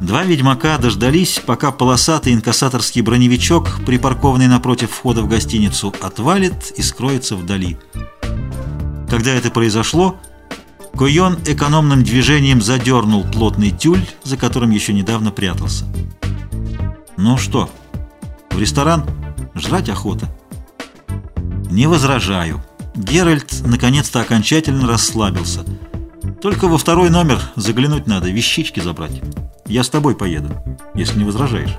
Два ведьмака дождались, пока полосатый инкассаторский броневичок, припаркованный напротив входа в гостиницу, отвалит и скроется вдали. Когда это произошло, Койон экономным движением задернул плотный тюль, за которым еще недавно прятался. «Ну что, в ресторан? Жрать охота?» «Не возражаю». Геральт наконец-то окончательно расслабился. «Только во второй номер заглянуть надо, вещички забрать». Я с тобой поеду, если не возражаешь.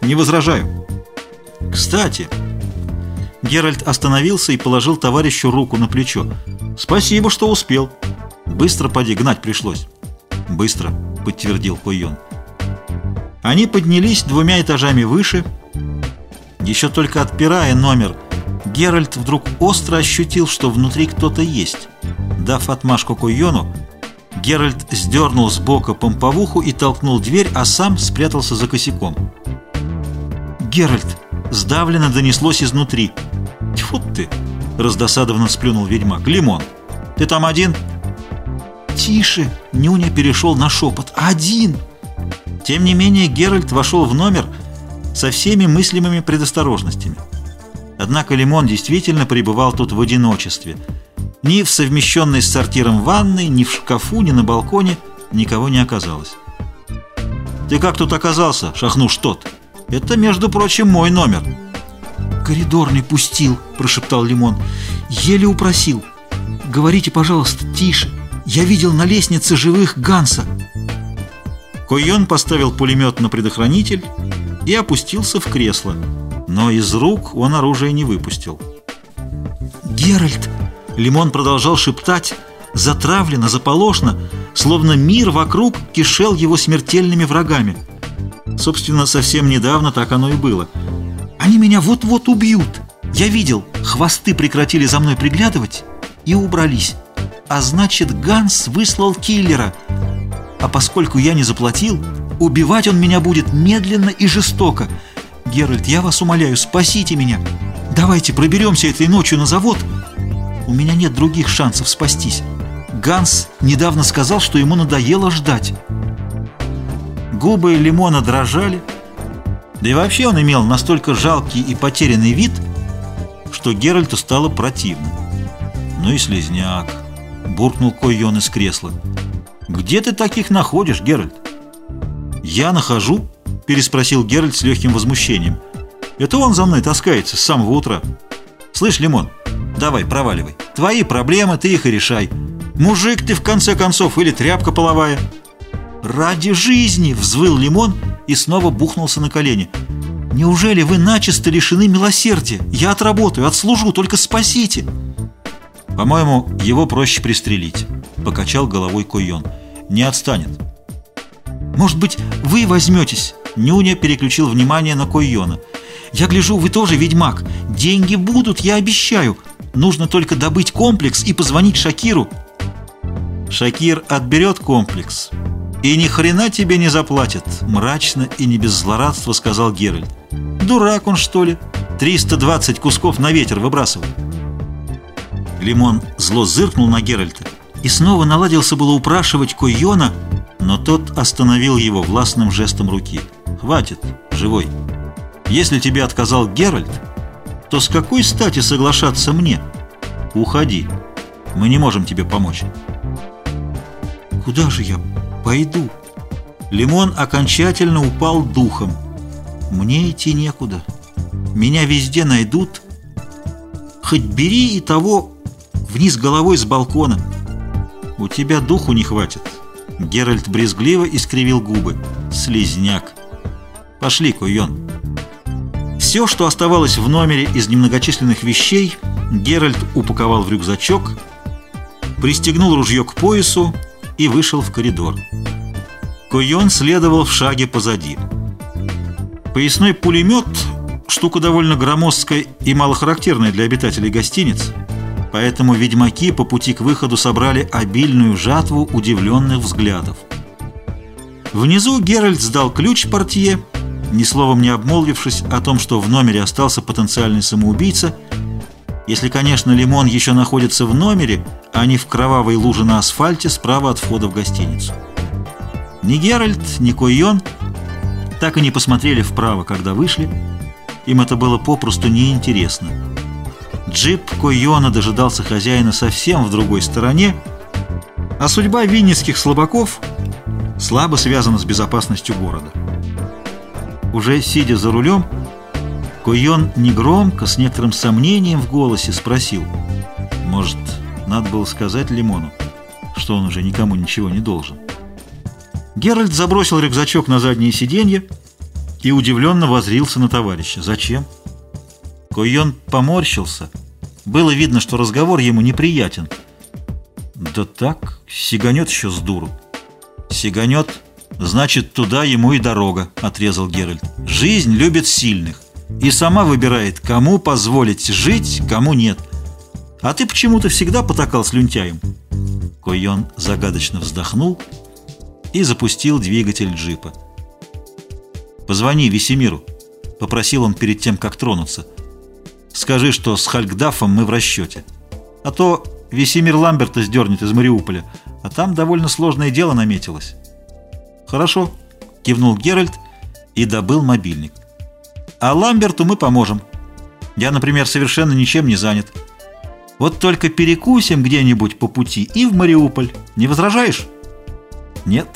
Не возражаю. Кстати, Геральт остановился и положил товарищу руку на плечо. Спасибо, что успел. Быстро поди, гнать пришлось. Быстро, подтвердил Койон. Они поднялись двумя этажами выше. Еще только отпирая номер, Геральт вдруг остро ощутил, что внутри кто-то есть. Дав отмашку Койону, Геральт сдернул с бока помповуху и толкнул дверь, а сам спрятался за косяком. «Геральт!» — сдавленно донеслось изнутри. «Тьфу ты!» — раздосадованно сплюнул ведьмак. «Лимон! Ты там один?» «Тише!» — Нюня перешел на шепот. «Один!» Тем не менее Геральт вошел в номер со всеми мыслимыми предосторожностями. Однако Лимон действительно пребывал тут в одиночестве — ни в совмещенной с сортиром ванной, ни в шкафу, ни на балконе никого не оказалось. «Ты как тут оказался, шахнуш тот? Это, между прочим, мой номер». «Коридорный пустил», — прошептал Лимон. «Еле упросил. Говорите, пожалуйста, тише. Я видел на лестнице живых Ганса». Койон поставил пулемет на предохранитель и опустился в кресло, но из рук он оружие не выпустил. «Геральт!» Лимон продолжал шептать, затравленно, заполошно, словно мир вокруг кишел его смертельными врагами. Собственно, совсем недавно так оно и было. «Они меня вот-вот убьют! Я видел, хвосты прекратили за мной приглядывать и убрались. А значит, Ганс выслал киллера. А поскольку я не заплатил, убивать он меня будет медленно и жестоко. Геральт, я вас умоляю, спасите меня. Давайте проберемся этой ночью на завод» У меня нет других шансов спастись. Ганс недавно сказал, что ему надоело ждать. Губы Лимона дрожали, да и вообще он имел настолько жалкий и потерянный вид, что Геральту стало противно. «Ну и слезняк!» — буркнул Койон из кресла. «Где ты таких находишь, Геральт?» «Я нахожу?» — переспросил Геральт с легким возмущением. «Это он за мной таскается с самого утра. Слышь, Лимон, Давай, проваливай. Твои проблемы, ты их и решай. Мужик ты, в конце концов, или тряпка половая. Ради жизни! Взвыл Лимон и снова бухнулся на колени. Неужели вы начисто лишены милосердия? Я отработаю, отслужу, только спасите. По-моему, его проще пристрелить. Покачал головой Койон. Не отстанет. Может быть, вы возьметесь? Нюня переключил внимание на Койона. Я гляжу, вы тоже ведьмак. Деньги будут, я обещаю. Нужно только добыть комплекс и позвонить Шакиру. Шакир отберет комплекс и ни хрена тебе не заплатит, мрачно и не без злорадства сказал Геральт. Дурак он, что ли? 320 кусков на ветер выбрасывал. Лимон зло зыркнул на Геральта и снова наладился было упрашивать Койона, но тот остановил его властным жестом руки. «Хватит, живой. Если тебе отказал Геральт, то с какой стати соглашаться мне? Уходи. Мы не можем тебе помочь. Куда же я пойду? Лимон окончательно упал духом. Мне идти некуда. Меня везде найдут. Хоть бери и того вниз головой с балкона. У тебя духу не хватит. Геральт брезгливо искривил губы. Слизняк. Пошли, Куйон. Все, что оставалось в номере из немногочисленных вещей, Геральт упаковал в рюкзачок, пристегнул ружье к поясу и вышел в коридор. Койон следовал в шаге позади. Поясной пулемет – штука довольно громоздкая и малохарактерная для обитателей гостиниц, поэтому ведьмаки по пути к выходу собрали обильную жатву удивленных взглядов. Внизу Геральт сдал ключ портье – ни словом не обмолвившись о том, что в номере остался потенциальный самоубийца, если, конечно, Лимон еще находится в номере, а не в кровавой луже на асфальте справа от входа в гостиницу. Ни Геральт, ни Койон так и не посмотрели вправо, когда вышли. Им это было попросту неинтересно. Джип Койона дожидался хозяина совсем в другой стороне, а судьба винницких слабаков слабо связана с безопасностью города. Уже сидя за рулем, Койон негромко, с некоторым сомнением в голосе спросил, «Может, надо было сказать Лимону, что он уже никому ничего не должен?» Геральт забросил рюкзачок на заднее сиденье и удивленно возрился на товарища. «Зачем?» Койон поморщился. Было видно, что разговор ему неприятен. «Да так, сиганет еще с дуру». «Сиганет, значит, туда ему и дорога», — отрезал Геральт. «Жизнь любит сильных и сама выбирает, кому позволить жить, кому нет. А ты почему-то всегда потакал с люнтяем». Койон загадочно вздохнул и запустил двигатель джипа. «Позвони Весемиру», — попросил он перед тем, как тронуться. «Скажи, что с Хальгдафом мы в расчете. А то Весемир Ламберта сдернет из Мариуполя, а там довольно сложное дело наметилось». «Хорошо», — кивнул Геральт и добыл мобильник. «А Ламберту мы поможем. Я, например, совершенно ничем не занят. Вот только перекусим где-нибудь по пути и в Мариуполь. Не возражаешь?» «Нет».